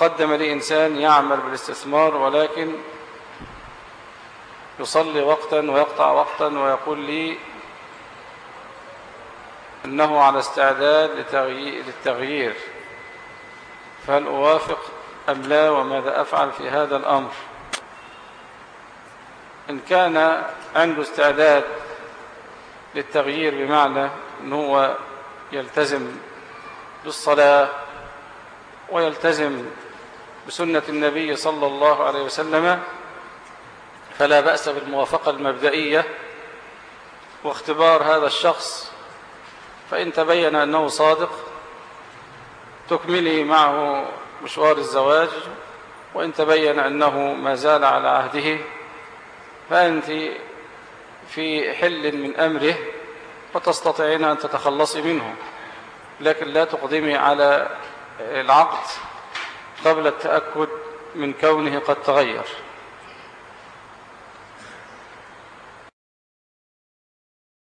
تقدم لي إنسان يعمل بالاستثمار ولكن يصلي وقتا ويقطع وقتا ويقول لي أنه على استعداد للتغيير. فهل أوافق أم لا وماذا أفعل في هذا الأمر؟ إن كان عنده استعداد للتغيير بمعنى أنه يلتزم بالصلاة ويلتزم بسنة النبي صلى الله عليه وسلم فلا بأس بالموافقة المبدئية واختبار هذا الشخص فإن تبين أنه صادق تكملي معه مشوار الزواج وإن تبين أنه ما زال على عهده فأنت في حل من أمره وتستطيعين أن تتخلصي منه لكن لا تقدمي على العقد. قبل التأكد من كونه قد تغير.